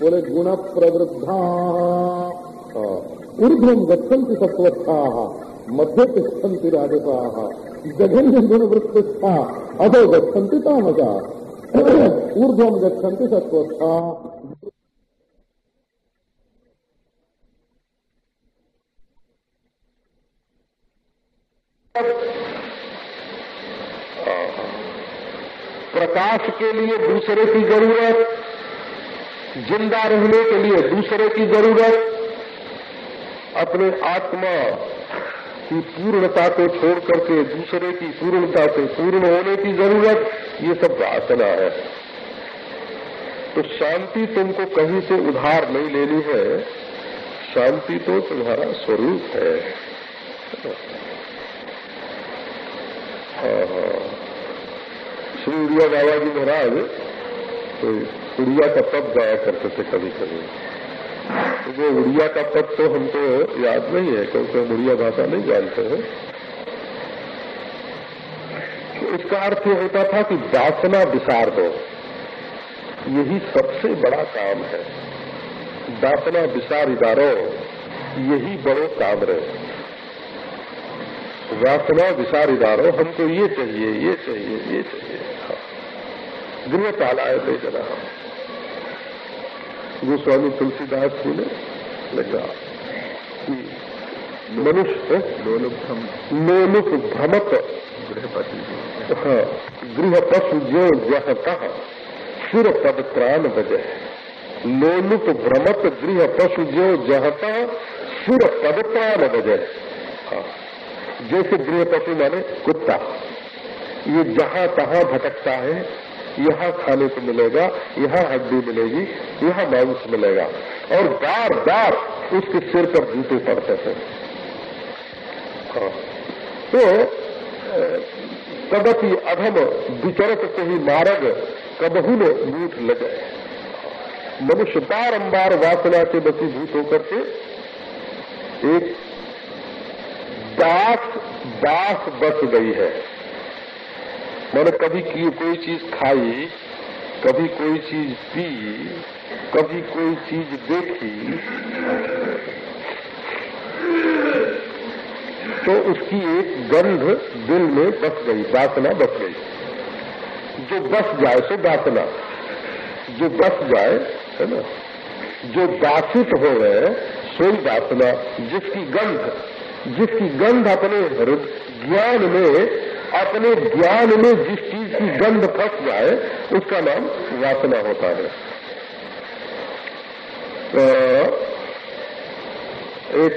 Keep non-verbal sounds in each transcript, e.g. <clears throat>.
बोले गुण प्रवृद्धा ऊर्ध्वम गच्छन्ति सत्वस्था मध्य तिष्ठन्ति राजसा, जघन्य गुण वृत्तिस्था अधो गच्छन्ति तामसा। ऊर्ध्वम गच्छन्ति सत्वस्था प्रकाश के लिए दूसरे की ज़रूरत ज़िंदा रहने के लिए दूसरे की ज़रूरत, अपने आत्मा की पूर्णता को छोड़ करके दूसरे की पूर्णता से पूर्ण होने की ज़रूरत, ये सब वासना है। तो शांति तुमको कहीं से उधार नहीं लेनी है। शांति तो तुम्हारा स्वरूप है। हाँ हाँ। श्री उड़िया बाबा जी महाराज तो उड़िया का पद गाया करते थे कभी कभी। तो वो उड़िया का पद तो हमको याद नहीं है, क्योंकि हम उड़िया भाषा नहीं जानते हैं। तो इसका अर्थ होता था कि वासना विसार दो। यही सबसे बड़ा काम है। वासना विसार इदारो, यही बड़ो काम रहे। वासना विसार इदारो, हमको ये चाहिए ये चाहिए ये चाहिए। हाँ। गृह पालाय थे जना गोस्वामी तुलसीदास जी ने लगा कि मनुष्य लोलुप भ्रमत गृहपति हाँ गृह पशु जो जहता सुर पद प्राण बजय लोलुप भ्रमत गृह पशु जो जहता सुर पद प्राण बजय हाँ। जैसे गृह पशु माने कुत्ता। ये जहाँ तहां भटकता है यहाँ खाने को मिलेगा, यहाँ हड्डी मिलेगी, यहाँ मांस मिलेगा। और बार बार उसके सिर पर जूते पड़ते थे। हाँ। तो कदपि अधम विचरत को ही मारग, कबहू ने मीठ लगे। मनुष्य बारम्बार वासना के बसीभूत होकर के एक दास दास बस गई है। मैंने कभी की कोई चीज़ खाई, कभी कोई चीज़ पी, कभी कोई चीज़ देखी। तो उसकी एक गंध दिल में बस गई, वासना बस गई। जो बस जाए, सो वासना। जो बस जाए, है ना, जो दासित हो गए सोई वासना, जिसकी गंध जिसकी गंध अपने ज्ञान में अपने ज्ञान में जिस चीज़ की गंध फंस जाए, उसका नाम वासना होता है। तो एक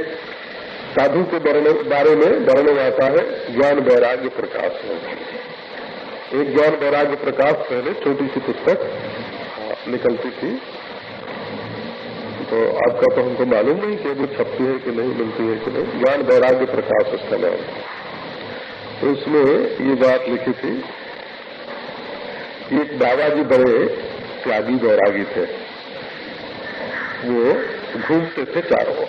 साधु के बारे में वर्णन आता है, ज्ञान वैराग्य प्रकाश में एक ज्ञान वैराग्य प्रकाश पहले छोटी सी पुस्तक निकलती थी। तो आपका तो हमको मालूम नहीं कि वो छपती है कि नहीं, मिलती है कि नहीं। ज्ञान वैराग्य प्रकाश उसका नाम उसमें ये बात लिखी थी एक दादाजी बड़े त्यागी बैरागी थे। वो घूमते थे चारों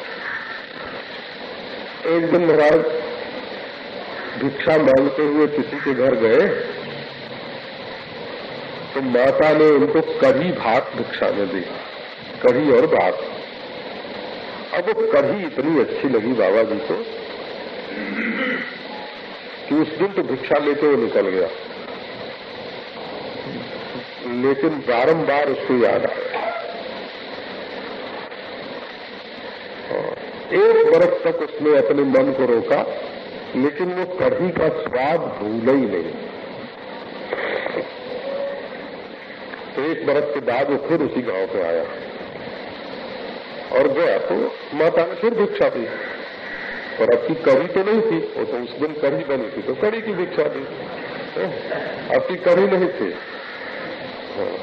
एक दिन महाराज भिक्षा मांगते हुए किसी के घर गए तो माता ने उनको कढ़ी भात भिक्षा में दी, कढ़ी और भात। अब वो कढ़ी इतनी अच्छी लगी बाबा जी को कि उस दिन तो भिक्षा लेते हुए निकल गया। लेकिन बारंबार उसको याद आया। एक बरस तक उसने अपने मन को रोका, लेकिन वो कढ़ी का स्वाद भूला ही नहीं। एक बरस के बाद वो फिर उसी गाँव पे आया। और गया तो माता ने फिर भिक्षा दी। और अब की कढ़ी तो नहीं थी, वो तो उस दिन कढ़ी बनी थी तो कड़ी की भिक्षा दी। अब की कढ़ी नहीं थी। हाँ।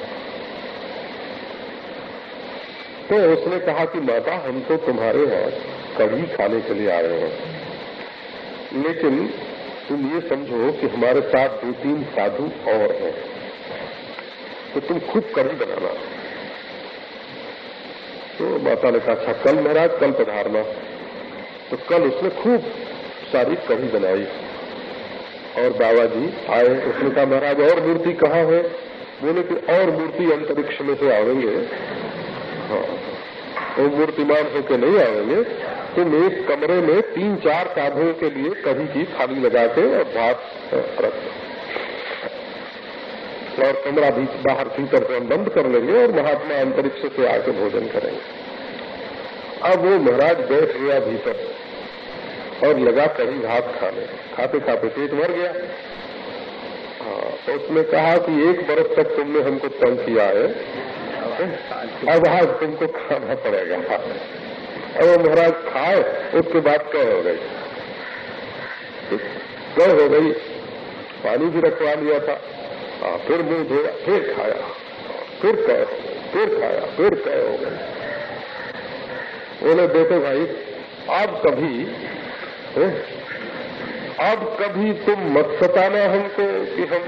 तो उसने कहा कि माता, हम तो तुम्हारे यहाँ कढ़ी खाने के लिए आए हैं। लेकिन तुम ये समझो कि हमारे साथ दो तीन साधु और हैं। तो तुम खुद कढ़ी बनाना। तो माता ने कहा अच्छा कल महाराज, कल पधारना। तो कल उसने खूब सारी कढ़ी बनाई। और बाबा जी आए, उसने कहा, महाराज, और मूर्ति कहाँ है? बोले कि, और मूर्ति अंतरिक्ष में से आवेंगे हाँ। वो तो मूर्तिमान होके नहीं आएँगे। तुम एक कमरे में तीन चार साधुओं के लिए कभी की थाली लगा के और भात रख और कमरा भी बाहर भीतर से हम बंद कर लेंगे और महात्मा अंतरिक्ष से आके भोजन करेंगे। अब वो महाराज बैठ गया भीतर। और लगा कहीं भात खाने। खाते खाते पेट भर गया। हाँ तो उसने कहा कि एक बरस तक तुमने हमको तंग किया है। अब आज तुमको खाना पड़ेगा। अब वो महाराज खाए, उसके बाद कह हो गई। कह हो गई। पानी भी रखवा लिया था। हाँ फिर मुँह धोया, फिर खाया। फिर कह, फिर खाया, फिर कह हो गई। बोले देखो भाई, आप कभी अब कभी तुम मत सताना हमको कि हम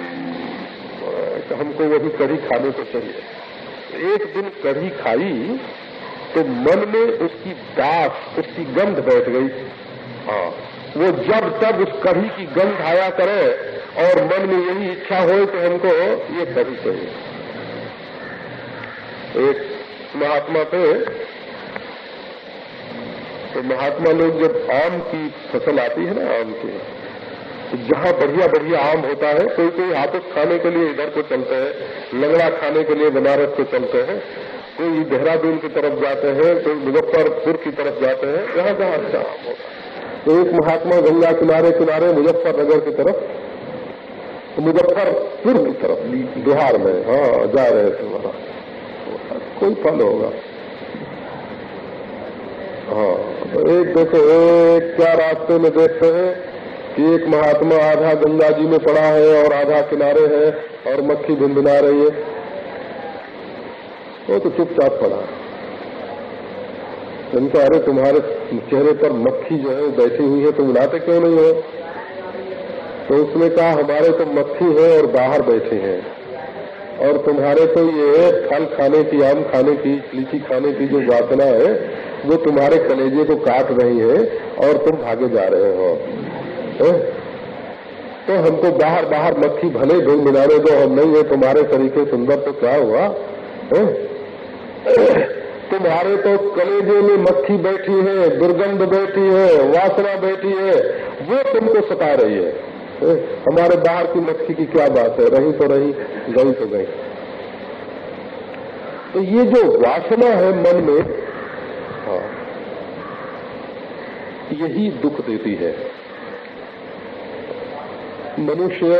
हमको वही कढ़ी खाने को चाहिए। एक दिन कढ़ी खाई तो मन में उसकी दास, उसकी गंध बैठ गई। हाँ वो जब तब उस कढ़ी की गंध आया करे और मन में यही इच्छा हो तो हमको ये कढ़ी चाहिए। एक महात्मा थे तो महात्मा लोग जब आम की फ़सल आती है ना, आम की तो जहाँ बढ़िया बढ़िया आम होता है, कोई कोई हाथों खाने के लिए इधर को चलते हैं, लंगड़ा खाने के लिए बनारस को चलते हैं, कोई देहरादून की तरफ़ जाते हैं, कोई मुजफ्फरपुर की तरफ़ जाते हैं, जहाँ जहाँ अच्छा आम होता तो एक महात्मा गंगा किनारे किनारे मुजफ्फरनगर की तरफ़ तो मुजफ्फरपुर की तरफ़, बिहार में हाँ जा रहे थे वहाँ। कोई फल होगा। हाँ। तो एक देखो, एक क्या रास्ते में देखते हैं कि एक महात्मा आधा गंगा जी में पड़ा है और आधा किनारे है और मक्खी भिनभिना रही है। वो तो चुपचाप पड़ा। इनका, अरे, तुम्हारे चेहरे पर मक्खी जो है बैठी हुई है, तुम लाते क्यों नहीं हो? तो उसने कहा, हमारे तो मक्खी है और बाहर बैठे हैं। और तुम्हारे तो ये फल खाने की, आम खाने की, लीची खाने की जो वासना है, वो तुम्हारे कलेजे को काट रही है और तुम भागे जा रहे हो है? तो हमको बाहर बाहर मक्खी भले ढूंढ मिलाने दो, हम नहीं है, तुम्हारे तरीके सुंदर तो क्या हुआ है? तुम्हारे तो कलेजे में मक्खी बैठी है, दुर्गंध बैठी है, वासना बैठी है, वो तुमको सता रही है? हमारे बाहर की मक्खी की क्या बात है? रही तो रही गई तो गई। तो ये जो वासना है मन में हाँ, यही दुख देती है। मनुष्य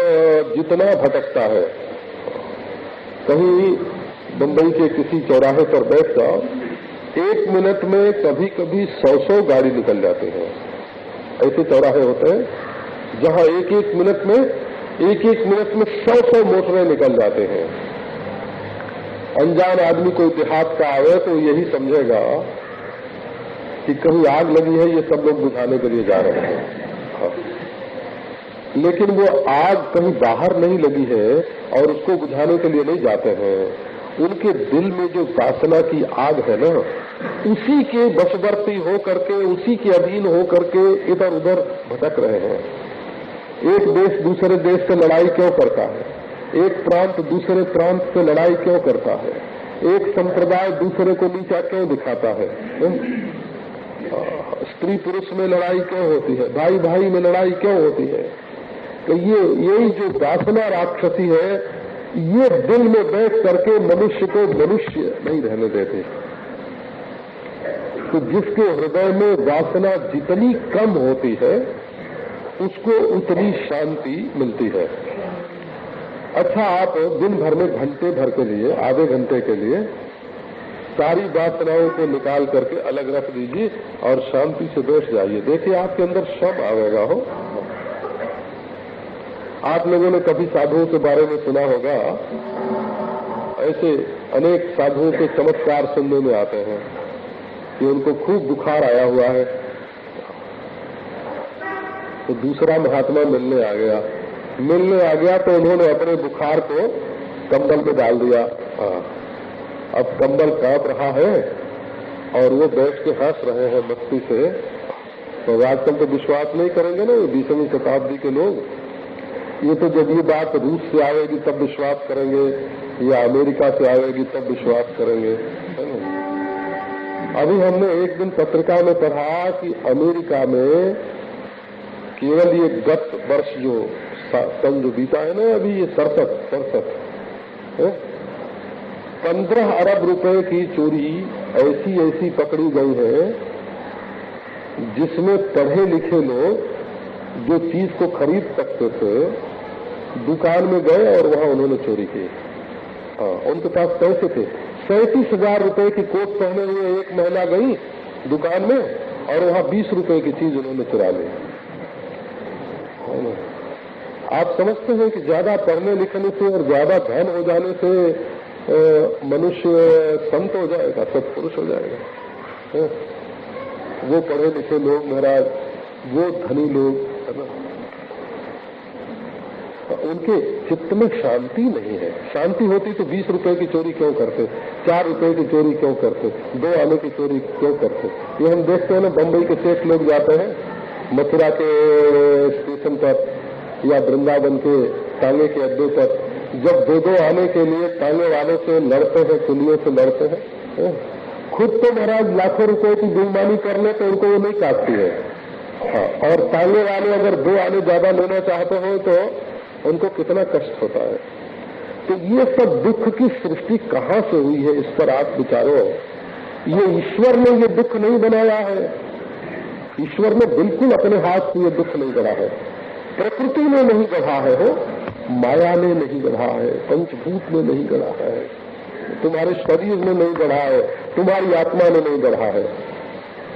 जितना भटकता है कहीं बम्बई के किसी चौराहे पर बैठ जाओ एक मिनट में कभी कभी सौ सौ गाड़ी निकल जाते हैं। ऐसे चौराहे होते हैं जहाँ एक एक मिनट में, एक एक मिनट में सौ सौ मोटरें निकल जाते हैं। अनजान आदमी कोई देहात का आवे तो यही समझेगा कि कहीं आग लगी है, ये सब लोग बुझाने के लिए जा रहे हैं। हाँ। लेकिन वो आग कहीं बाहर नहीं लगी है और उसको बुझाने के लिए नहीं जाते हैं। उनके दिल में जो वासना की आग है ना, उसी के बसवर्ती हो करके उसी के अधीन हो करके इधर उधर भटक रहे हैं। एक देश दूसरे देश से लड़ाई क्यों करता है? एक प्रांत दूसरे प्रांत से लड़ाई क्यों करता है? एक संप्रदाय दूसरे को नीचा क्यों दिखाता है? स्त्री पुरुष में लड़ाई क्यों होती है? भाई भाई में लड़ाई क्यों होती है? तो ये, यही जो वासना राक्षसी है, ये दिल में बैठ करके मनुष्य को मनुष्य नहीं रहने देते। तो जिसके हृदय में वासना जितनी कम होती है उसको उतनी शांति मिलती है। अच्छा आप दिन भर में घंटे भर के लिए, आधे घंटे के लिए सारी वासनाओं को निकाल करके अलग रख दीजिए और शांति से बैठ जाइए। देखिए, आपके अंदर सब आवेगा, हो। आप लोगों ने कभी साधुओं के बारे में सुना होगा? ऐसे अनेक साधुओं के चमत्कार सुनने में आते हैं कि उनको खूब बुखार आया हुआ है। तो दूसरा महात्मा मिलने आ गया। मिलने आ गया तो उन्होंने अपने बुखार को कंबल में डाल दिया। हाँ। अब कंबल काँप रहा है और वो बैठ के हंस रहे हैं मस्ती से। तो आजकल तो विश्वास नहीं करेंगे ना बीसवीं शताब्दी के लोग। ये तो जब ये बात रूस से आएगी तब विश्वास करेंगे, या अमेरिका से आएगी तब विश्वास करेंगे अभी हमने एक दिन पत्रिका में पढ़ा कि अमेरिका में केवल ये गत वर्ष जो सन जो बीता है ना, अभी ये सड़सठ सड़सठ पंद्रह अरब रुपए की चोरी ऐसी ऐसी पकड़ी गई है, जिसमें पढ़े लिखे लोग जो चीज़ को खरीद सकते थे, दुकान में गए और वहाँ उन्होंने चोरी की। हाँ उनके पास पैसे थे। सैतीस हज़ार रुपये की कोट पहने हुए एक महिला गई दुकान में और वहाँ बीस रुपए की चीज़ उन्होंने चुरा ली। आप समझते हैं कि ज़्यादा पढ़ने लिखने से और ज़्यादा धन हो जाने से मनुष्य संत हो जाएगा सत्पुरुष हो जाएगा? वो पढ़े लिखे लोग महाराज, वो धनी लोग, है ना? उनके चित्त में शांति नहीं है। शांति होती तो बीस रुपए की चोरी क्यों करते? चार रुपए की चोरी क्यों करते? दो आने की चोरी क्यों करते? ये हम देखते हैं ना बम्बई के सेठ लोग जाते हैं मथुरा के स्टेशन पर या वृंदावन के टांगे के अड्डे पर जब दो दो आने के लिए टांगे वालों से लड़ते हैं कुलियों से लड़ते हैं? खुद तो महाराज लाखों रुपए की बेईमानी कर ले तो उनको वो नहीं काटती है। हाँ, और टांगे वाले अगर दो आने ज़्यादा लेना चाहते हो तो उनको कितना कष्ट होता है। तो ये सब दुख की सृष्टि कहाँ से हुई है इस पर आप विचारो। ये ईश्वर ने ये दुख नहीं बनाया है। ईश्वर ने बिल्कुल अपने हाथ से ये दुख नहीं गढ़ा है। प्रकृति ने नहीं गढ़ा है हो माया ने नहीं गढ़ा है, पंचभूत ने नहीं गढ़ा है। तुम्हारे शरीर ने नहीं गढ़ा है, तुम्हारी आत्मा ने नहीं गढ़ा है।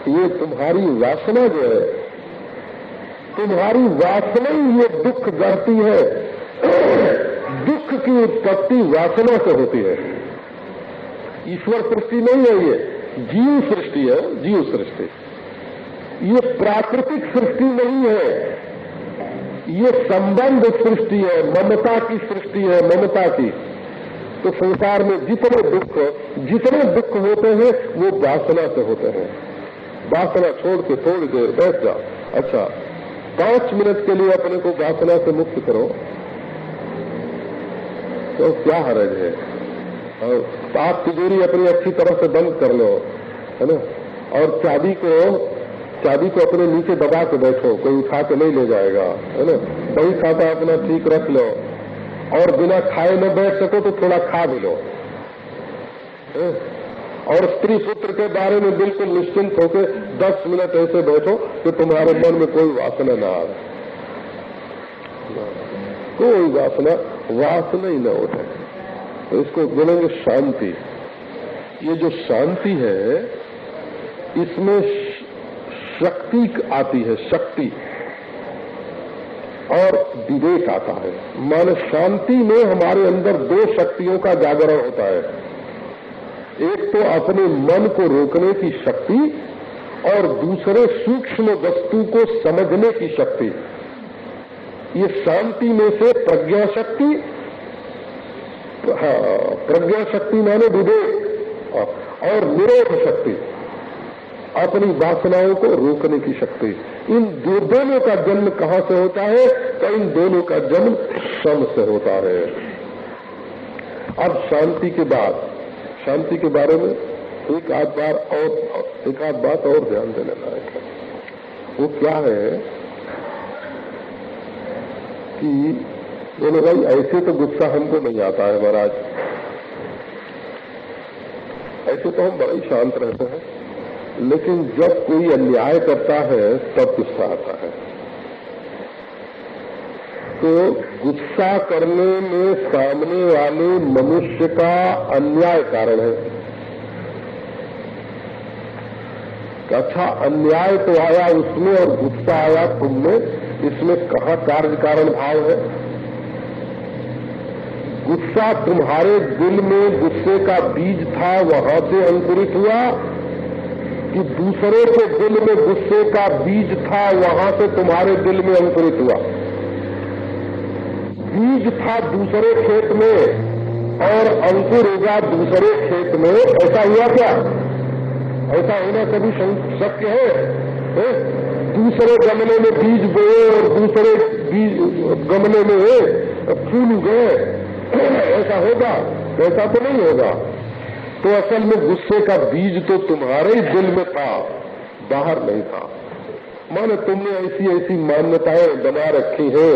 ये तुम्हारी वासना जो है, तुम्हारी वासना ही ये दुख गढ़ती है। दुख की उत्पत्ति वासना से होती है। ईश्वर सृष्टि नहीं है ये, जीव सृष्टि है, जीव सृष्टि। ये प्राकृतिक सृष्टि नहीं है। ये संबंध सृष्टि है, ममता की सृष्टि है, ममता की। तो संसार में जितने दुख जितने दुख होते हैं, वो वासना से होते हैं। वासना छोड़ के थोड़ी देर बैठ जाओ। अच्छा पाँच मिनट के लिए अपने को वासना से मुक्त करो। तो क्या हरज है? और आप तिजोरी अपनी अच्छी तरह से बंद कर लो, है ना? और चाबी को चाबी को अपने नीचे दबा के बैठो, कोई उठा के नहीं ले जाएगा, है ना? दही खाता अपना ठीक रख लो। और बिना खाए न बैठ सको तो थोड़ा खा भी लो। और स्त्री पुत्र के बारे में बिल्कुल निश्चिंत होकर दस मिनट ऐसे बैठो कि तुम्हारे मन में कोई वासना ना आवे कोई वासना वासना ही न उठे। तो इसको बोलेंगे शांति। ये जो शांति है, इसमें शक्ति आती है, शक्ति। और विवेक आता है। मान शांति में हमारे अंदर दो शक्तियों का जागरण होता है। एक तो अपने मन को रोकने की शक्ति और दूसरे सूक्ष्म वस्तु को समझने की शक्ति। ये शांति में से प्रज्ञा शक्ति हाँ प्रज्ञा शक्ति माने विवेक और निरोध शक्ति। अपनी वासनाओं को रोकने की शक्ति। इन दो दोनों का जन्म कहाँ से होता है? तो इन दोनों का जन्म सम से होता है। अब शांति के बाद, शांति के बारे में एक आध बार और, एक आध बात और ध्यान देने लायक है। वो क्या है कि बोले भाई, ऐसे तो गुस्सा हमको नहीं आता है महाराज। ऐसे तो हम बड़ा ही शांत रहते हैं। लेकिन जब कोई अन्याय करता है, तब गुस्सा आता है। तो गुस्सा करने में सामने वाले मनुष्य का अन्याय कारण है। अच्छा अन्याय तो आया उसमें और गुस्सा आया तुमने इसमें कहा कार्य कारण भाव है? गुस्सा तुम्हारे दिल में गुस्से का बीज था, वहाँ से अंकुरित हुआ कि दूसरे के दिल में गुस्से का बीज था वहाँ से तुम्हारे दिल में अंकुरित हुआ। बीज था दूसरे खेत में और अंकुर होगा दूसरे खेत में। ऐसा हुआ क्या? ऐसा होना कभी शक्य है, है? दूसरे गमले में बीज बोए और दूसरे बीज गमले में फूल गए ऐसा होगा? ऐसा तो नहीं होगा। तो असल में गुस्से का बीज तो तुम्हारे ही दिल में था, बाहर नहीं था। माने तुमने ऐसी ऐसी मान्यताएँ बना रखी है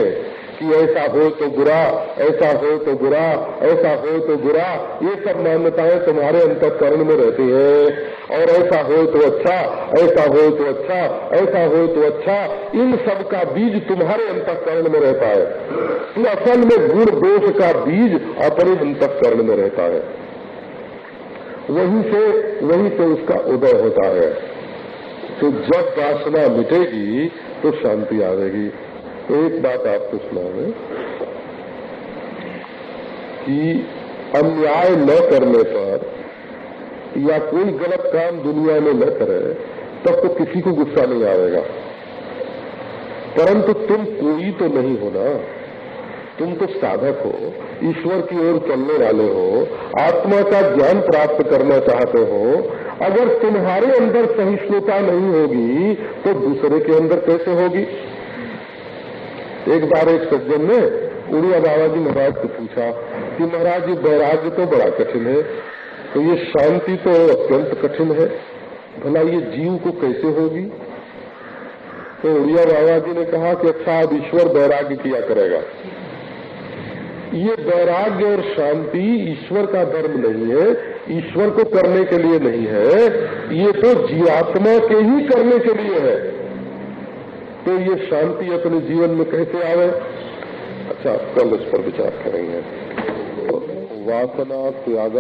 कि ऐसा हो तो बुरा, ऐसा हो तो बुरा, ऐसा हो तो बुरा, ये सब मान्यताएँ तुम्हारे अंतकरण में रहती है। और ऐसा हो तो अच्छा ऐसा हो तो अच्छा ऐसा हो तो अच्छा इन सब का बीज तुम्हारे अंतकरण में रहता है। तो असल में गुण दोष का बीज अपने अंतकरण में रहता है। वहीं से वहीं से उसका उदय होता है। तो जब वासना मिटेगी तो शांति आएगी। तो एक बात आपको सुना है कि अन्याय न करने पर या कोई गलत काम दुनिया में न करे, तब तो किसी को गुस्सा नहीं आएगा। परंतु तुम कोई तो नहीं हो ना। तुम तो साधक हो, ईश्वर की ओर चलने वाले हो, आत्मा का ज्ञान प्राप्त करना चाहते हो। अगर तुम्हारे अंदर सहिष्णुता नहीं होगी तो दूसरे के अंदर कैसे होगी? एक बार एक सज्जन ने उड़िया बाबा जी महाराज से पूछा कि महाराज, ये वैराग्य तो बड़ा कठिन है तो ये शांति तो अत्यंत कठिन है। भला ये जीव को कैसे होगी? तो उड़िया बाबा जी ने कहा कि अच्छा अब ईश्वर वैराग्य किया करेगा। ये वैराग्य और शांति ईश्वर का धर्म नहीं है, ईश्वर को करने के लिए नहीं है, ये तो जीवात्मा के ही करने के लिए है। तो ये शांति अपने जीवन में कैसे आवे? अच्छा कल इस पर विचार करेंगे। तो वासना त्याग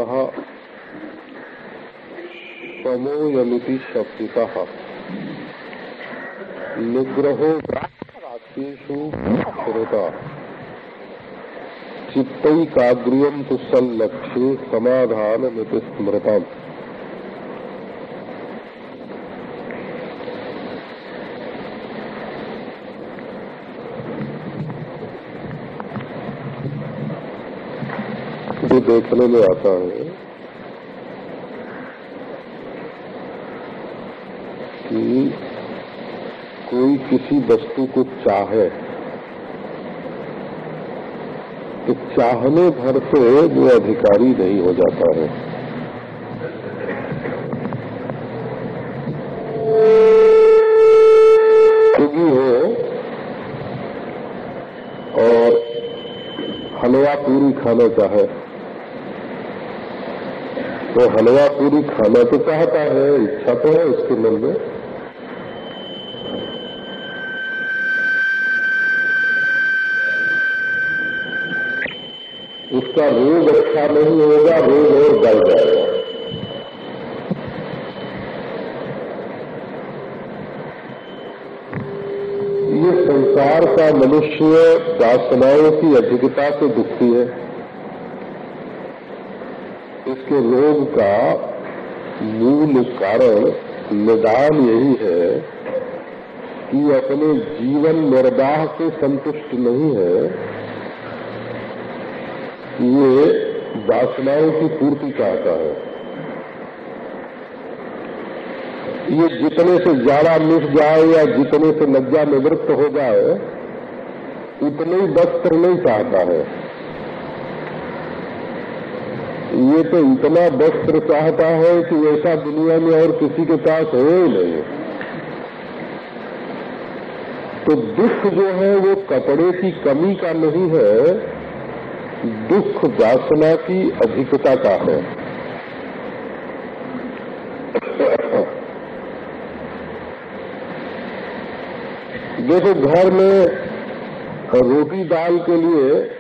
समोयमिति शब्दिता निग्रहो स्थिरता चित्तकाग्रियम तो संलक्ष्य समाधान मित स्मृता जो देखने में आता है कि कोई किसी वस्तु को चाहे तो चाहने भर से वो अधिकारी नहीं हो जाता है। हो और हलवा पूरी खाना चाहे। तो हलवा पूरी खाना तो चाहता है, इच्छा तो है उसके मन में। उसका रोग अच्छा नहीं होगा, रोग और बढ़ जाएगा। ये संसार का मनुष्य वासनाओं की अधिकता से दुखी है। इसके रोग का मूल कारण, निदान यही है कि अपने जीवन निर्वाह से संतुष्ट नहीं है। ये वासनाओं की पूर्ति चाहता है। ये जितने से ज़्यादा मिट जाए या जितने से लज्जा निवृत्त हो जाए, उतने ही वस्त्र नहीं चाहता है। ये तो इतना वस्त्र चाहता है कि ऐसा दुनिया में और किसी के पास हो ही नहीं। तो दुख जो है वो कपड़े की कमी का नहीं है दुख वासना की अधिकता का है। देखो, घर में रोटी दाल के लिए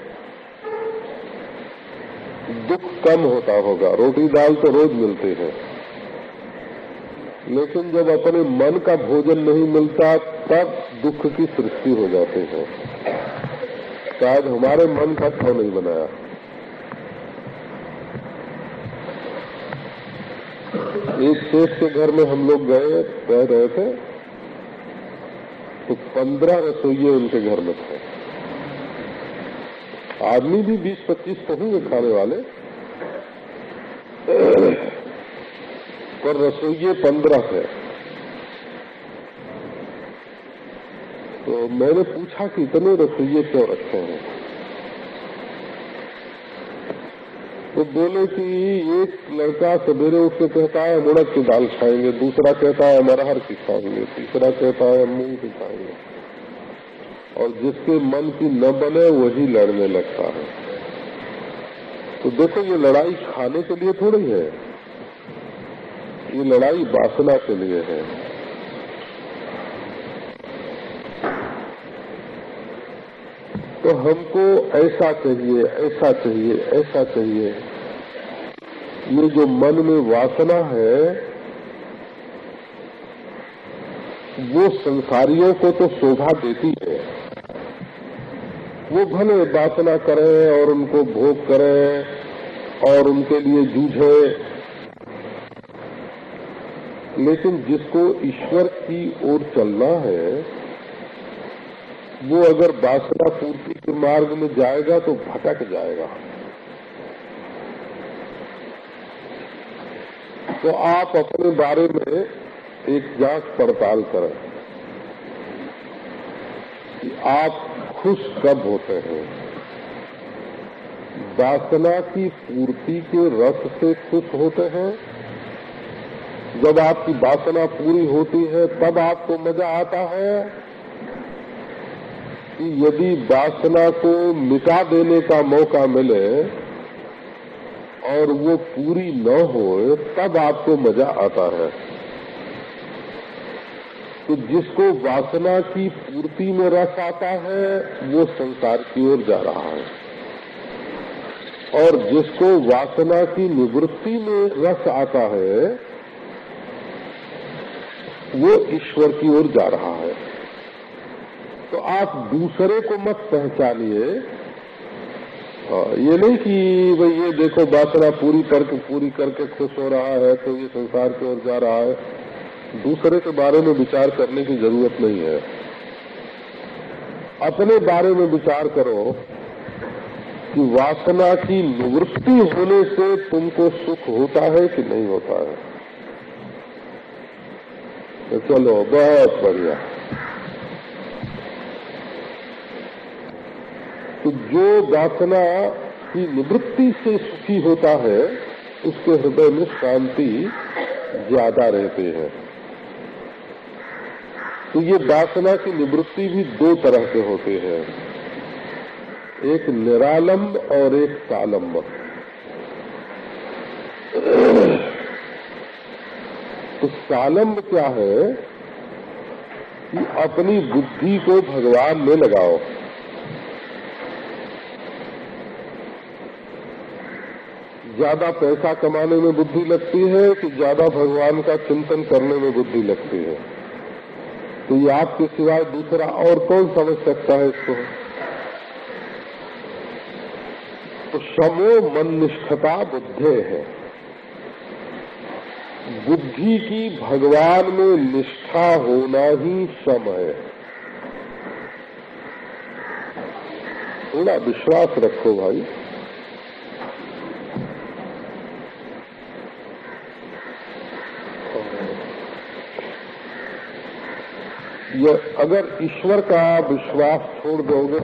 दुख कम होता होगा। रोटी दाल तो रोज मिलते हैं। लेकिन जब अपने मन का भोजन नहीं मिलता, तब दुख की सृष्टि हो जाती है। शायद हमारे मन का क्यों नहीं बनाया? एक शेख के घर में हम लोग गए, रह रहे थे तो पंद्रह रसोइये उनके घर में थे। आदमी भी बीस पच्चीस तो खाने वाले, पर रसोइये पंद्रह थे। तो मैंने पूछा कि इतने रसोइये क्यों रखे हैं? तो बोले कि एक लड़का सवेरे उठ के कहता है, मुड़क की दाल खाएँगे। दूसरा कहता है मरहर की खाएँगे। तीसरा कहता है, मूंग की खाएँगे। और जिसके मन की न बने, वही लड़ने लगता है। तो देखो, ये लड़ाई खाने के लिए थोड़ी है। ये लड़ाई वासना के लिए है। तो हमको ऐसा चाहिए ऐसा चाहिए ऐसा चाहिए। ये जो मन में वासना है, वो संसारियों को तो शोभा देती है। वो भले वासना करें और उनको भोग करें और उनके लिए जूझे, लेकिन जिसको ईश्वर की ओर चलना है वो अगर वासना पूर्ति के मार्ग में जाएगा तो भटक जाएगा। तो आप अपने बारे में एक जाँच पड़ताल करें कि आप खुश कब होते हैं। वासना की पूर्ति के रस से खुश होते हैं। जब आपकी वासना पूरी होती है, तब आपको मज़ा आता है। कि यदि वासना को मिटा देने का मौका मिले और वो पूरी न हो, तब आपको मज़ा आता है। तो जिसको वासना की पूर्ति में रस आता है, वो संसार की ओर जा रहा है। और जिसको वासना की निवृत्ति में रस आता है, वो ईश्वर की ओर जा रहा है। तो आप दूसरे को मत पहचानिए। ये नहीं कि भाई ये देखो वासना पूरी करके पूरी करके खुश हो रहा है तो ये संसार की ओर जा रहा है। दूसरे के बारे में विचार करने की ज़रूरत नहीं है। अपने बारे में विचार करो कि वासना की निवृत्ति होने से तुमको सुख होता है कि नहीं होता है। तो चलो बहुत बढ़िया। तो जो वासना की निवृत्ति से सुखी होता है, उसके हृदय में शांति ज़्यादा रहती है। तो ये वासना की निवृत्ति भी दो तरह के होते हैं। एक निरालंब और एक सालंब तो सालंब क्या है? कि अपनी बुद्धि को भगवान में लगाओ। ज़्यादा पैसा कमाने में बुद्धि लगती है कि ज़्यादा भगवान का चिंतन करने में बुद्धि लगती है? तो ये आपके सिवाय दूसरा और कौन समझ सकता है इसको? तो समो मन निष्ठता बुद्धे है। बुद्धि की भगवान में निष्ठा होना ही सम है। थोड़ा विश्वास रखो भाई। अगर ईश्वर का विश्वास छोड़ दोगे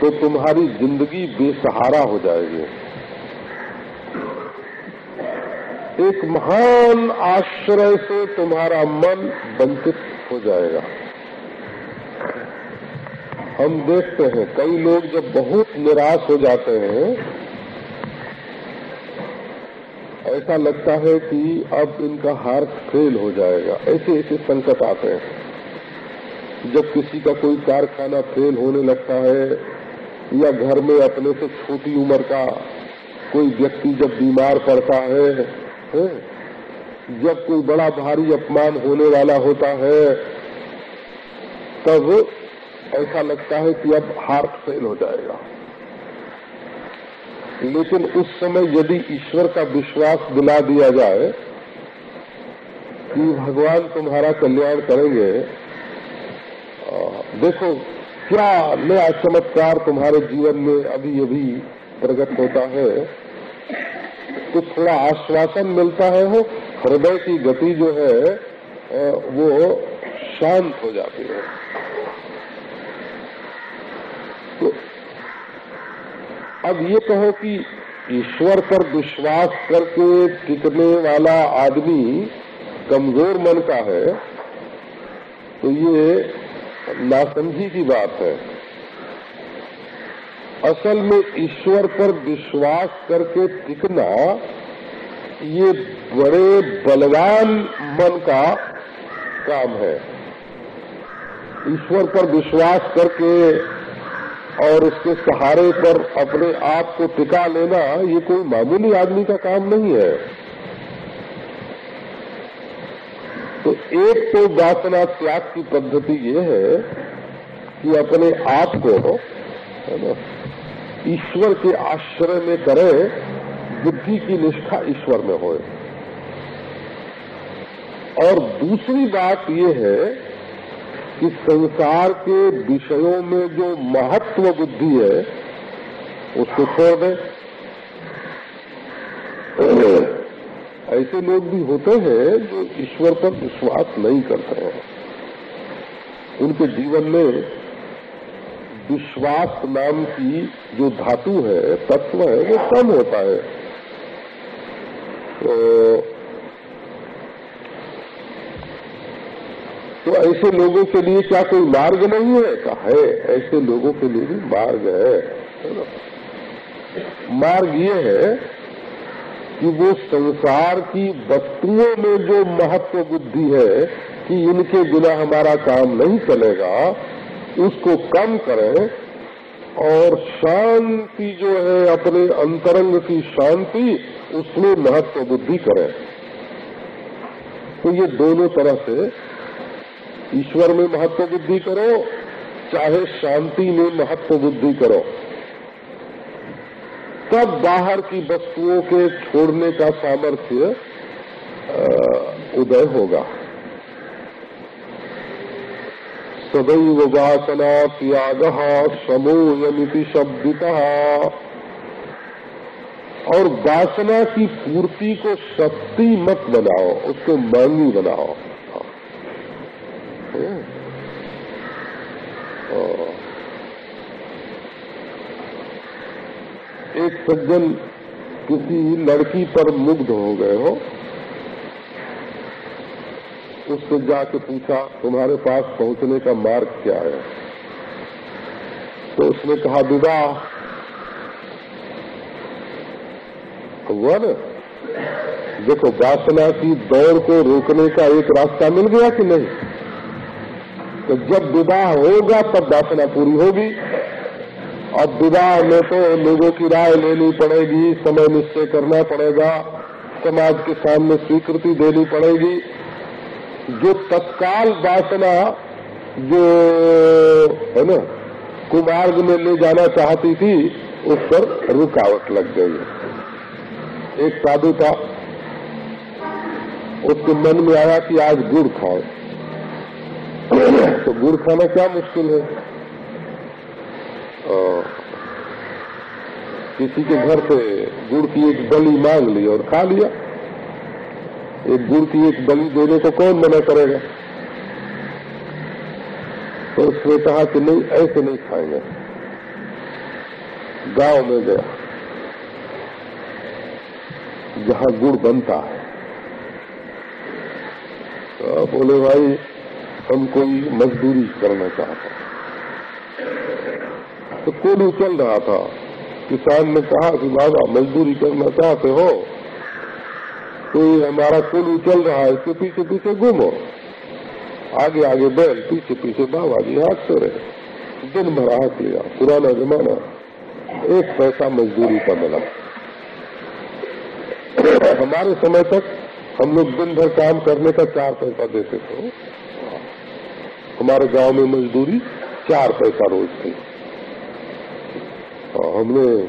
तो तुम्हारी ज़िंदगी बेसहारा हो जाएगी। एक महान आश्रय से तुम्हारा मन वंचित हो जाएगा। हम देखते हैं, कई लोग जब बहुत निराश हो जाते हैं ऐसा लगता है कि अब इनका हार्ट फेल हो जाएगा। ऐसे ऐसे संकट आते हैं। जब किसी का कोई कारखाना फेल होने लगता है या घर में अपने से छोटी उम्र का कोई व्यक्ति जब बीमार पड़ता है, है जब कोई बड़ा भारी अपमान होने वाला होता है तब ऐसा लगता है कि अब हार्ट फेल हो जाएगा। लेकिन उस समय यदि ईश्वर का विश्वास दिला दिया जाए कि भगवान तुम्हारा कल्याण करेंगे देखो, क्या नया चमत्कार तुम्हारे जीवन में अभी अभी प्रकट होता है। तो थोड़ा आश्वासन मिलता है हो हृदय की गति जो है वो शांत हो जाती है। अब ये कहो कि ईश्वर पर विश्वास करके टिकने वाला आदमी कमज़ोर मन का है तो ये नासमझी की बात है। असल में ईश्वर पर विश्वास करके टिकना ये बड़े बलवान मन का काम है। ईश्वर पर विश्वास करके और उसके सहारे पर अपने आप को टिका लेना, ये कोई मामूली आदमी का काम नहीं है। तो एक तो वासना त्याग की पद्धति ये है कि अपने आप को ईश्वर के आश्रय में करे, बुद्धि की निष्ठा ईश्वर में होए। और दूसरी बात ये है कि संसार के विषयों में जो महत्व बुद्धि है उसको छोड़ दें। ऐसे लोग भी होते हैं जो ईश्वर पर विश्वास नहीं करते हैं। उनके जीवन में विश्वास नाम की जो धातु है तत्व है वो कम होता है। तो, तो ऐसे लोगों के लिए क्या कोई मार्ग नहीं है? का है, ऐसे लोगों के लिए भी मार्ग है। मार्ग ये है कि वो संसार की वस्तुओं में जो महत्व बुद्धि है कि इनके बिना हमारा काम नहीं चलेगा, उसको कम करें और शांति जो है, अपने अंतरंग की शांति, उसमें महत्व बुद्धि करें। तो ये दोनों तरह से ईश्वर में महत्व बुद्धि करो, चाहे शांति में महत्व बुद्धि करो। तब बाहर की वस्तुओं के छोड़ने का सामर्थ्य उदय होगा। सदैव वासना त्याग समोयमिति शब्दिता। और वासना की पूर्ति को शक्ति मत बनाओ, उसको मांगी बनाओ एक सज्जन किसी लड़की पर मुग्ध हो गए हो? उससे जाके पूछा, तुम्हारे पास पहुँचने का मार्ग क्या है? तो उसने कहा, विवाह। न? देखो, वासना की दौड़ को रोकने का एक रास्ता मिल गया कि नहीं? तो जब विवाह होगा, तब वासना पूरी होगी। अब विवाह में तो लोगों की राय लेनी पड़ेगी, समय निश्चय करना पड़ेगा, समाज के सामने स्वीकृति देनी पड़ेगी। जो तत्काल वासना जो, है ना, कुमार्ग में ले जाना चाहती थी, उस पर रुकावट लग गई एक साधु था, उसके मन में आया कि आज गुड़ खाओ तो गुड़ खाना क्या मुश्किल है? किसी के घर से गुड़ की एक बली मांग ली और खा लिया। एक गुड़ की एक बली देने को कौन मना करेगा? तो उसने कहा कि नहीं, ऐसे नहीं खाएँगे। गाँव में गया। जहाँ गुड़ बनता है। तो बोले, भाई, हम कोई मजदूरी करना चाहते तो कोलू चल रहा था। किसान ने कहा कि बाबा, मजदूरी करना चाहते हो तो ये हमारा कोलू चल रहा है, इसके पीछे पीछे घूमो। आगे आगे बैल, पीछे पीछे बाबा जी हाँकते रहे दिन भर हाँक लिया, पुराना जमाना। एक पैसा मजदूरी का मिला। हमारे समय तक हम लोग दिन भर काम करने का चार पैसा देते थे। हमारे गाँव में मजदूरी चार पैसा रोज थी। हमने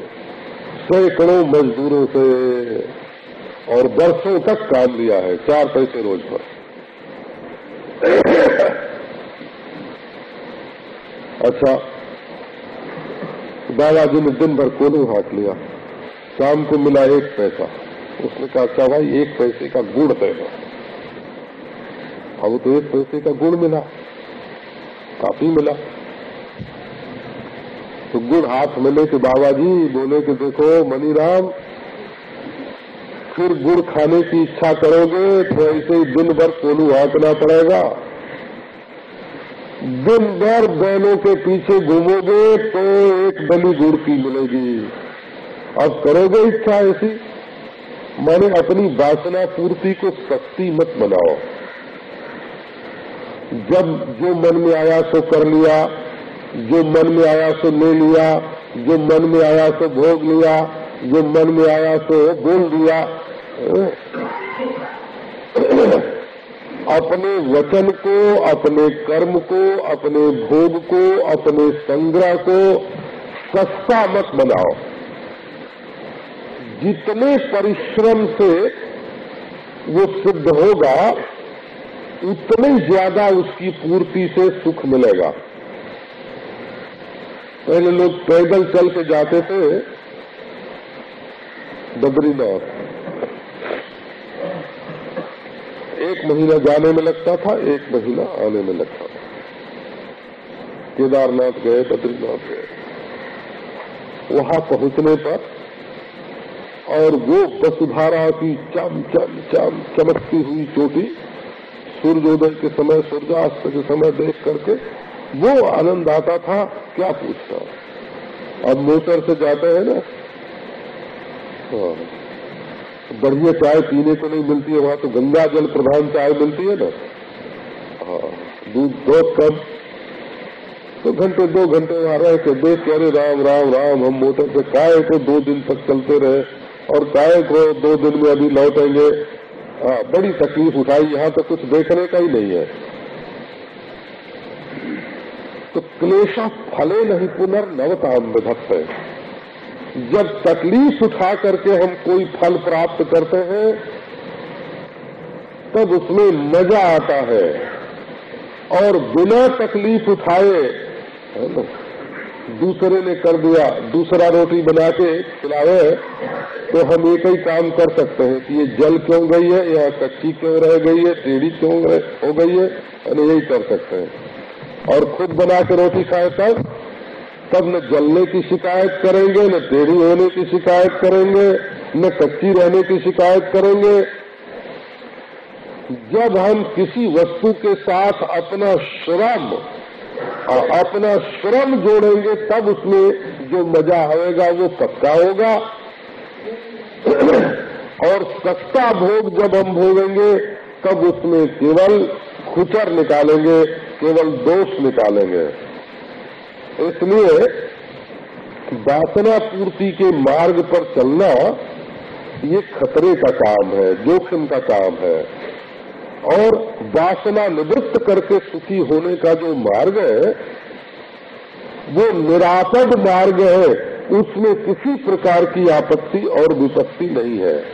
सैकड़ों मजदूरों से और बरसों तक काम लिया है, चार पैसे रोज पर। अच्छा दादाजी ने दिन भर कोने हाथ लिया। शाम को मिला एक पैसा। उसने कहा अच्छा भाई, एक पैसे का गुड़ दे। अब तो एक पैसे का गुड़ मिला। काफ़ी मिला। तो गुड़ हाथ में लेके बाबा जी बोले कि देखो मनीराम, फिर गुड़ खाने की इच्छा करोगे तो ऐसे ही दिन भर कोलू हाँकना पड़ेगा। दिन भर बैलों के पीछे घूमोगे तो एक बली गुड़ की मिलेगी। अब करोगे इच्छा ऐसी, मैंने अपनी वासना पूर्ति को शक्ति मत बनाओ जब जो मन में आया सो कर लिया जो मन में आया सो ले लिया, जो मन में आया सो भोग लिया, जो मन में आया सो बोल दिया। अपने वचन को, अपने कर्म को, अपने भोग को, अपने संग्रह को सस्ता मत बनाओ। जितने परिश्रम से वो सिद्ध होगा, उतने ज़्यादा उसकी पूर्ति से सुख मिलेगा। पहले लोग पैदल चल के जाते थे बद्रीनाथ एक महीना जाने में लगता था, एक महीना आने में लगता था। केदारनाथ गए, बद्रीनाथ गए। वहाँ पहुँचने पर, और वो वसुधारा की चम चम चम, चमकती हुई चोटी, सूर्योदय के समय, सूर्यास्त के समय देख करके वो आनंद आता था, क्या पूछता अब मोटर से जाते हैं ना? हाँ। बढ़िया चाय पीने को नहीं मिलती है, वहाँ तो गंगा जल प्रधान चाय मिलती है ना? हाँ दूध बहुत कम। तो घंटे, दो घंटे वहाँ रहे के देख के, अरे राम राम राम, हम मोटर से काय को दो दिन तक चलते रहे और काय को दो दिन में अभी लौटेंगे। हाँ बड़ी तकलीफ़ उठाई, यहाँ तो कुछ देखने का ही नहीं है तो क्लेश फले नहीं पुनर्नवताम है जब तकलीफ़ उठा करके हम कोई फल प्राप्त करते हैं, तब उसमें मज़ा आता है और बिना तकलीफ़ उठाए, है ना, दूसरे ने कर दिया, दूसरा रोटी बना के खिलावे तो हम एक ही काम कर सकते हैं कि ये जल क्यों गई है या कच्ची क्यों रह गई है, टेढ़ी क्यों हो गई है यही कर सकते हैं। और खुद बना के रोटी खाए तब तब न जलने की शिकायत करेंगे, न टेढ़ी होने की शिकायत करेंगे, न कच्ची रहने की शिकायत करेंगे। जब हम किसी वस्तु के साथ अपना श्रम और अपना श्रम जोड़ेंगे, तब उसमें जो मज़ा आएगा, वो पक्का होगा। और सस्ता भोग जब हम भोगेंगे, तब उसमें केवल खुचर निकालेंगे, केवल दोष निकालेंगे। इसलिए वासना पूर्ति के मार्ग पर चलना, ये खतरे का काम है, जोखिम का काम है। और वासना निवृत्त करके सुखी होने का जो मार्ग है, वो निरापद मार्ग है। उसमें किसी प्रकार की आपत्ति और विपत्ति नहीं है।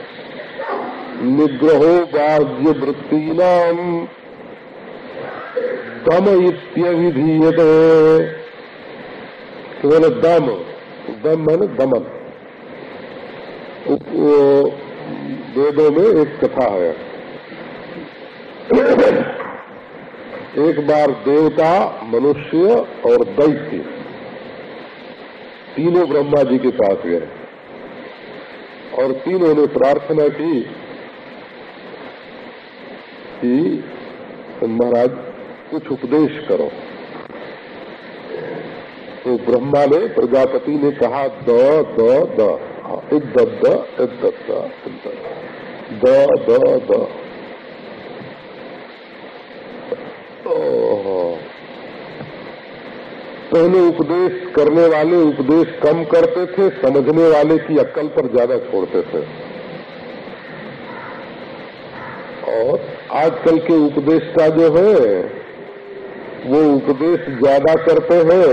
निग्रहो बाह्य वृत्ति नाम दम इत्यभिधीयते केवल दम दम मैंने दमन। वेदों में एक कथा है। एक बार देवता, मनुष्य और दैत्य तीनों ब्रह्मा जी के पास गए और तीनों ने प्रार्थना की कि महाराज कुछ उपदेश करो। तो ब्रह्मा ने प्रजापति ने कहा, द द द। इद्दत द इद्दत द द द। पहले उपदेश करने वाले उपदेश कम करते थे, समझने वाले की अक्कल पर ज़्यादा छोड़ते थे। और आजकल के उपदेशता जो है वो उपदेश ज़्यादा करते हैं,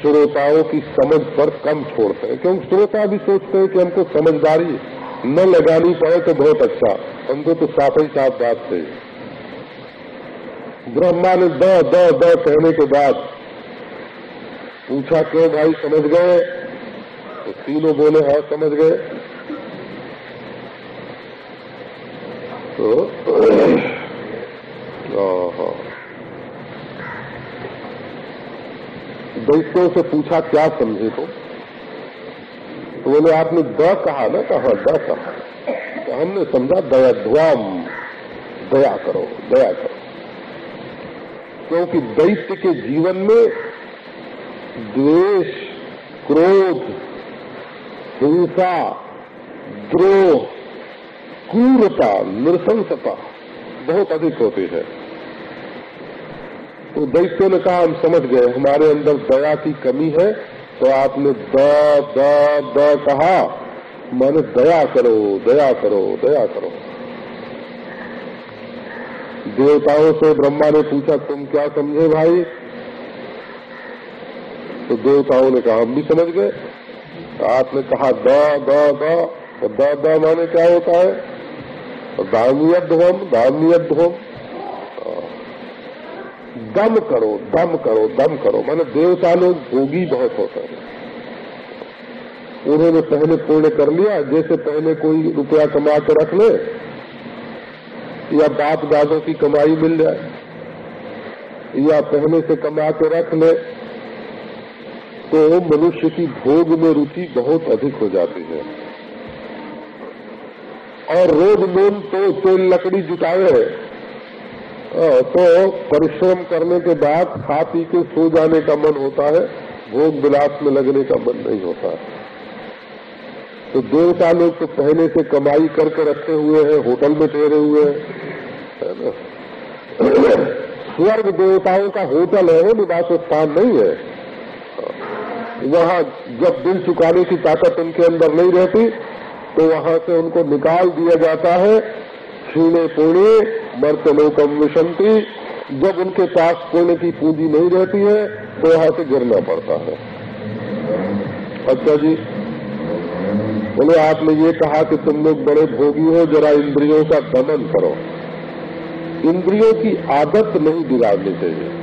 श्रोताओं की समझ पर कम छोड़ते हैं। क्योंकि श्रोता भी सोचते हैं कि हमको समझदारी न लगानी पड़े तो बहुत अच्छा। हमको तो साफ़ ही साफ़ बात चाहिए ब्रह्मा ने द द द कहने के बाद पूछा, क्यों भाई समझ गए? तो तीनों बोले हाँ समझ गए। तो <clears throat> दैत्यों से पूछा, क्या समझे तो तो बोले, आपने द कहा ना कहा द कहा। तो हमने समझा दया ध्वाम दया करो दया करो। क्योंकि दैत्य के जीवन में द्वेष, क्रोध, हिंसा, द्रोह, क्रूरता, नृशंसता बहुत अधिक होती है। तो दैत्यों ने कहा, हम समझ गए, हमारे अंदर दया की कमी है। तो आपने द द द कहा, मैंने दया करो दया करो दया करो। देवताओं से ब्रह्मा ने पूछा, तुम क्या समझे भाई? तो देवताओं ने कहा, हम भी समझ गए। तो आपने कहा, द द द। तो द द माने क्या होता है? तो होम दामियत होम दम करो दम करो दम करो। माने देवता लोग भोगी बहुत होते हैं। उन्होंने पहले पूर्ण कर लिया, जैसे पहले कोई रुपया कमा के रख ले, या बाप दादों की कमाई मिल जाए, या पहले से कमा के रख ले तो मनुष्य की भोग में रुचि बहुत अधिक हो जाती है। और रोज लोन तो तेल लकड़ी जुटाए तो परिश्रम करने के बाद खा पी के सो जाने का मन होता है, भोग विलास में लगने का मन नहीं होता है। तो देवता लोग तो पहले से कमाई करके रखे हुए हैं, होटल में ठहरे हुए हैं <clears throat> स्वर्ग देवताओं का होटल है, वो निवास स्थान नहीं है। वहाँ जब दिल चुकाने की ताकत उनके अंदर नहीं रहती तो वहाँ से उनको निकाल दिया जाता है क्षीणे पुणे मर्तलोकम विशंति। जब उनके पास पुण्य की पूंजी नहीं रहती है तो वहाँ से गिरना पड़ता है। अच्छा जी। बोले, आपने ये कहा कि तुम लोग बड़े भोगी हो, जरा इंद्रियों का दमन करो। इंद्रियों की आदत नहीं बिगाड़नी चाहिए।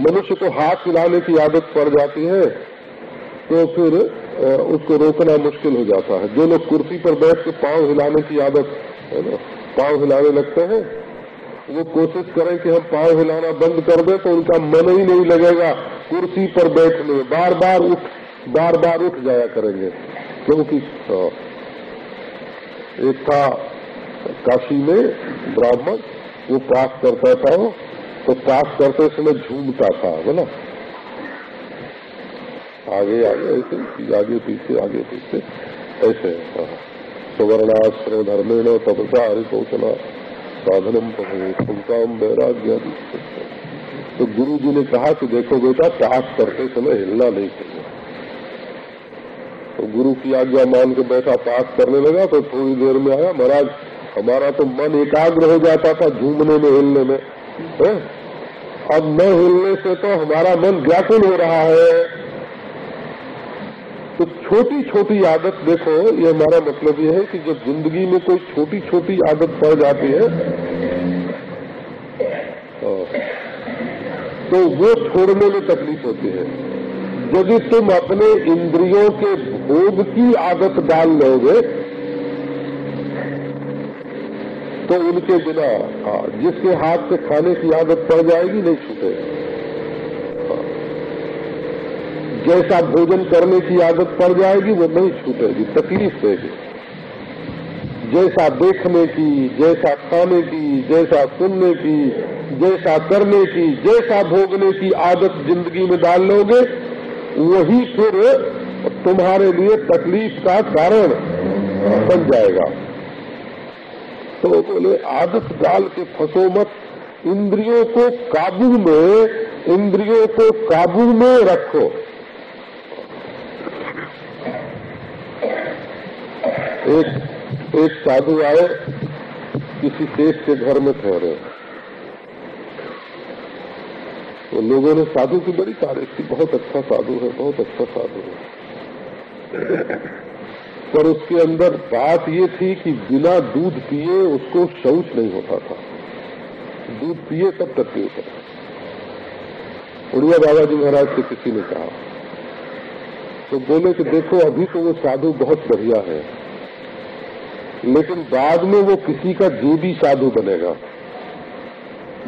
मनुष्य को हाथ हिलाने की आदत पड़ जाती है तो फिर उसको रोकना मुश्किल हो जाता है। जो लोग कुर्सी पर बैठ के पाँव हिलाने की आदत, है ना, पाँव हिलाने लगते हैं, वो कोशिश करें कि हम पाँव हिलाना बंद कर दें तो उनका मन ही नहीं लगेगा कुर्सी पर बैठने। बार बार उठ बार बार उठ जाया करेंगे। क्योंकि एक था काशी में ब्राह्मण, वो पास करता था तो पास करते समय झूमता था बोला आगे आगे, ऐसे, आगे, पीछे आगे, पीछे, ऐसे सुवर्णाश्रय धर्मेण तपसा हरिशोचना साधनम वैराग्य तो गुरु जी ने कहा कि देखो बेटा पास करते समय हिलना नहीं चाहिए। तो गुरु की आज्ञा मान के बैठा पास करने लगा तो थोड़ी देर में आया, महाराज, हमारा तो मन एकाग्र हो जाता था झूमने में, हिलने में। है? अब न हिलने से तो हमारा मन व्याकुल हो रहा है। तो छोटी छोटी आदत, देखो, ये हमारा मतलब ये है कि जब ज़िंदगी में कोई छोटी छोटी आदत पड़ जाती है तो वो छोड़ने में तकलीफ़ होती है। यदि तुम अपने इंद्रियों के भोग की आदत डाल लोगे तो उनके बिना हाँ जिसके हाथ से खाने की आदत पड़ जाएगी, नहीं छूटेगी। जैसा भोजन करने की आदत पड़ जाएगी, वो नहीं छूटेगी, तकलीफ़ देगी। जैसा देखने की, जैसा खाने की, जैसा सुनने की, जैसा करने की, जैसा भोगने की आदत ज़िंदगी में डाल लोगे, वही फिर तुम्हारे लिए तकलीफ़ का कारण बन जाएगा। तो बोले, आदत डाल के फंसो मत। इंद्रियों को काबू में, इंद्रियों को काबू में रखो। एक एक साधु आए, किसी सेठ के घर में ठहरे। तो लोगों ने साधु की बड़ी तारीफ़ की, बहुत अच्छा साधु है, बहुत अच्छा साधु है। पर उसके अंदर बात ये थी कि बिना दूध पिए उसको शौच नहीं होता था। दूध पिए तब तक पीता उड़िया बाबा जी महाराज से किसी ने कहा तो बोले कि देखो, अभी तो वो साधु बहुत बढ़िया है। लेकिन बाद में वो किसी का जेबी साधु बनेगा।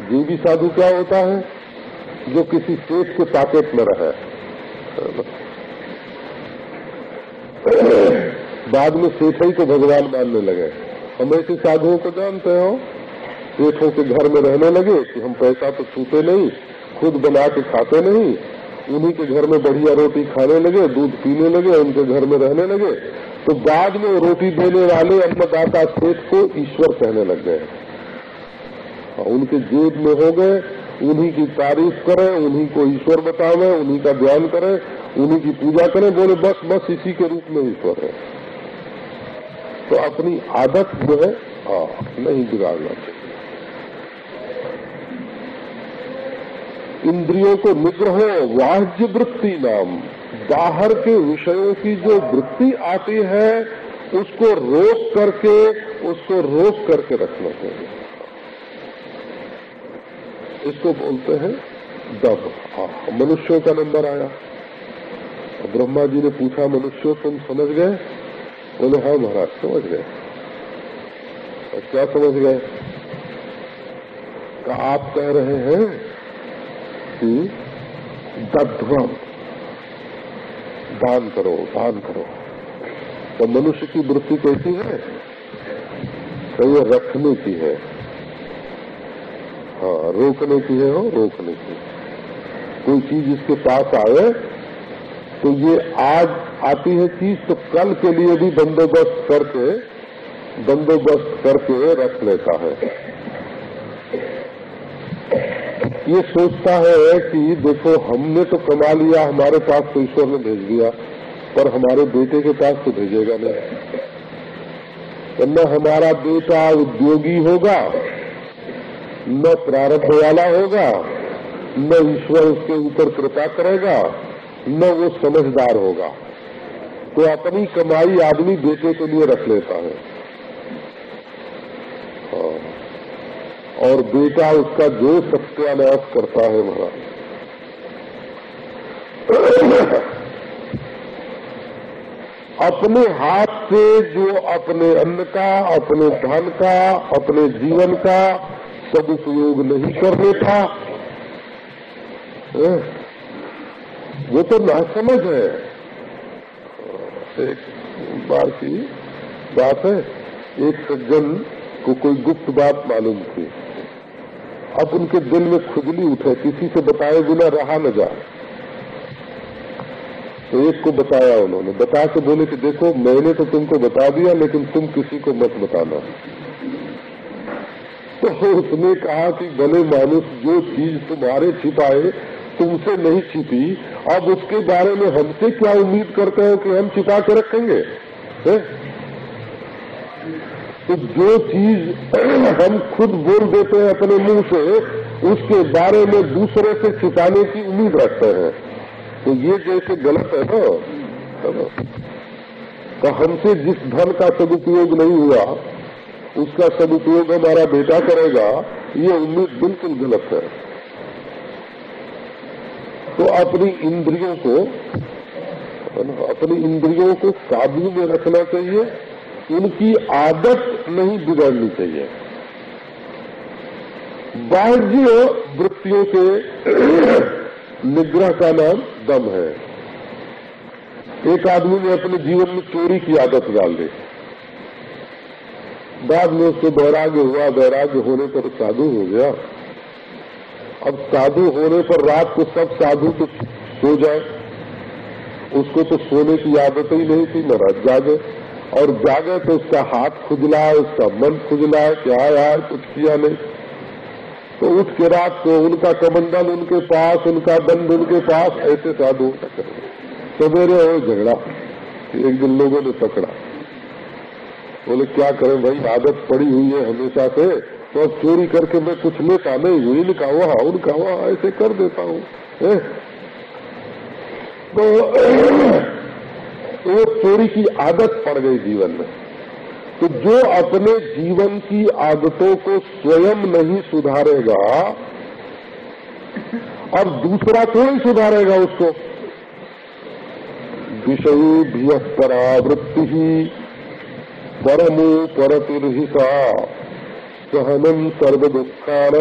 जीवी साधु क्या होता है? जो किसी सेठ के ताकत में रहे। बाद में सेठ ही को भगवान मानने लगे। हम ऐसे साधुओं को जानते हो। सेठों के घर में रहने लगे कि हम पैसा तो छूते नहीं, खुद बना के खाते नहीं। उन्हीं के घर में बढ़िया रोटी खाने लगे, दूध पीने लगे, उनके घर में रहने लगे। तो बाद में रोटी देने वाले अन्नदाता सेठ को ईश्वर कहने लग गए। उनके जेब में हो गए, उन्हीं की तारीफ़ करें, उन्हीं को ईश्वर बतावे, उन्हीं का ध्यान करें, उन्हीं की पूजा करें, बोले, बस बस, इसी के रूप में ईश्वर है। तो अपनी आदत जो है हाँ नहीं बिगाड़ना चाहिए। इंद्रियों को निग्रह वाह्य वृत्ति नाम। बाहर के विषयों की जो वृत्ति आती है, उसको रोक करके, उसको रोक करके रखना चाहिए। इसको बोलते हैं दब। मनुष्यों का नंबर आया। ब्रह्मा जी ने पूछा, मनुष्यों, तुम समझ गए? बोले हाँ महाराज, समझ गए। और क्या समझ गए? आप कह रहे हैं कि दध्वम दान करो दान करो। तो मनुष्य की वृत्ति कैसी है? तो ये रखने की है। हाँ रोकने की है, हो, रोकने की कोई चीज़ इसके पास आए तो ये आज आती है चीज़ तो कल के लिए भी बंदोबस्त करके बंदोबस्त करके रख लेता है। ये सोचता है कि देखो, हमने तो कमा लिया, हमारे पास तो ईश्वर ने भेज दिया, पर हमारे बेटे के पास तो भेजेगा नहीं। तो न हमारा बेटा उद्योगी होगा, न प्रारब्ध वाला होगा, न ईश्वर उसके ऊपर कृपा करेगा, न वो समझदार होगा। तो अपनी कमाई आदमी बेटे के लिए रख लेता है। हाँ। और बेटा उसका जो सत्यानाश करता है महाराज अपने हाथ से जो अपने अन्न का, अपने धन का, अपने जीवन का सदुपयोग नहीं कर लेता वो तो ना समझ है। एक बार की बात है, एक सज्जन को कोई गुप्त बात मालूम थी। अब उनके दिल में खुजली उठे, किसी से बताए बिना रहा न जाए तो एक को बताया उन्होंने। बता के बोले कि देखो, मैंने तो तुमको बता दिया, लेकिन तुम किसी को मत बताना। तो उसने कहा कि भले मानुष, जो चीज़ तुम्हारे छिपाए तुमसे नहीं छिपी। अब उसके बारे में हमसे क्या उम्मीद करते हो कि हम छिपा के रखेंगे? है? तो जो चीज़ हम खुद बोल देते हैं अपने मुँह से, उसके बारे में दूसरे से छिपाने की उम्मीद रखते हैं। तो ये जैसे गलत है ना? तो हमसे जिस धन का सदुपयोग नहीं हुआ, उसका सदुपयोग हमारा बेटा करेगा, ये उम्मीद बिल्कुल गलत है। तो अपनी इंद्रियों को अपनी इंद्रियों को काबू में रखना चाहिए। उनकी आदत नहीं बिगड़नी चाहिए। बाह्य वृत्तियों के <clears throat> निग्रह का नाम दम है। एक आदमी ने अपने जीवन में चोरी की आदत डाल दी। बाद में उसको वैराग्य हुआ वैराग्य होने पर साधु हो गया। अब साधु होने पर रात को सब साधु तो सो जाए। उसको तो सोने की आदत ही नहीं थी, महाराज, जागे। और जागे तो उसका हाथ खुजला है उसका मन खुजला है क्या यार कुछ किया नहीं। तो उठ के रात को उनका कमंडल उनके पास, उनका दंड उनके पास, ऐसे साधु सवेरे हो झगड़ा, एक दिन लोगों ने पकड़ा। बोले, क्या करें भाई, आदत पड़ी हुई है हमेशा से तो अब चोरी करके मैं कुछ लेता नहीं, हुई इनका वहा उनका वहा ऐसे कर देता हूँ तो तो वो चोरी की आदत पड़ गई जीवन में। तो जो अपने जीवन की आदतों को स्वयं नहीं सुधारेगा, अब दूसरा थोड़ी सुधारेगा उसको? विषय भी परावृत्ति ही परमो परतिर्हिता सहनम सर्व दुखान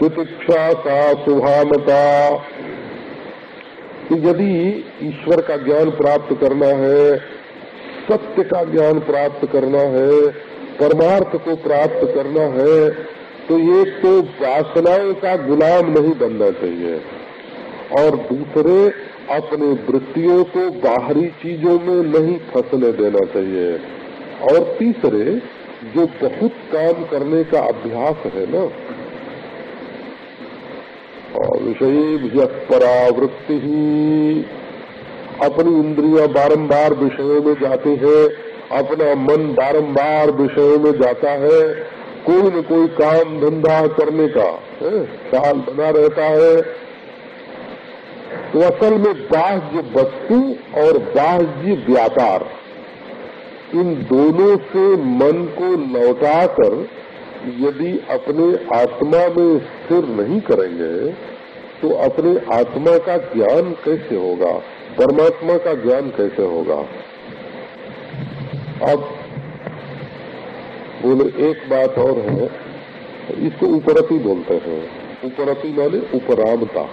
तितिक्षा सा शुभामता कि यदि ईश्वर का ज्ञान प्राप्त करना है, सत्य का ज्ञान प्राप्त करना है, परमार्थ को प्राप्त करना है तो एक तो वासनाओं का गुलाम नहीं बनना चाहिए। और दूसरे, अपने वृत्तियों को बाहरी चीज़ों में नहीं फंसने देना चाहिए। और तीसरे, जो बहुत काम करने का अभ्यास है ना और विषय परावृत्ति ही अपनी इंद्रिया बारंबार विषयों में जाती है, अपना मन बारंबार विषयों में जाता है, कोई न कोई काम धंधा करने का ख्याल बना रहता है। तो असल में बाह्य वस्तु और बाह्य व्यापार, इन दोनों से मन को लौटाकर यदि अपने आत्मा में स्थिर नहीं करेंगे तो अपने आत्मा का ज्ञान कैसे होगा? परमात्मा का ज्ञान कैसे होगा? अब बोले, एक बात और है, इसको उपरति बोलते हैं। उपरति माने उपरामता।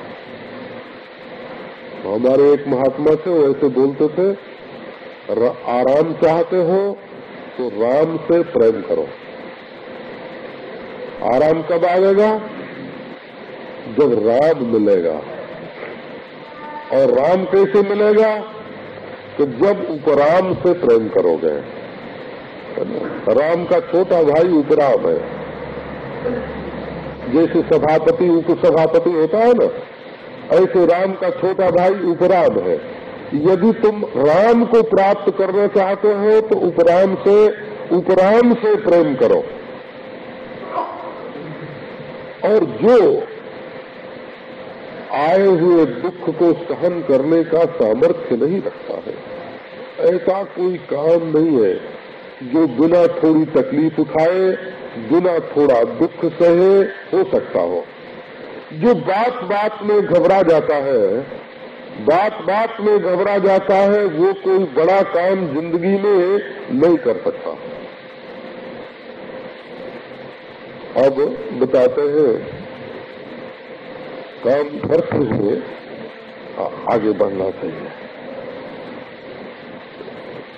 हमारे एक महात्मा थे, वो ऐसे बोलते थे आराम चाहते हो तो राम से प्रेम करो। आराम कब आएगा? जब राम मिलेगा। और राम कैसे मिलेगा? तो जब उपराम से प्रेम करोगे। राम का छोटा भाई उपराम है। जैसे सभापति, उपसभापति होता है ना, ऐसे राम का छोटा भाई उपराम है। यदि तुम राम को प्राप्त करना चाहते हो तो उपराम से उपराम से प्रेम करो। और जो आए हुए दुख को सहन करने का सामर्थ्य नहीं रखता है। ऐसा कोई काम नहीं है जो बिना थोड़ी तकलीफ़ उठाए, बिना थोड़ा दुख सहे हो सकता हो। जो बात बात में घबरा जाता है, बात बात में घबरा जाता है, वो कोई बड़ा काम ज़िंदगी में नहीं कर सकता। अब बताते हैं काम करते हुए आगे बढ़ना चाहिए।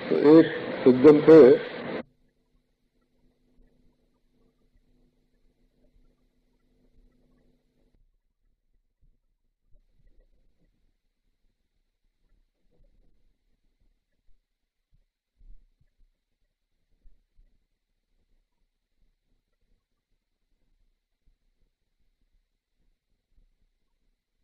तो एक सज्जन थे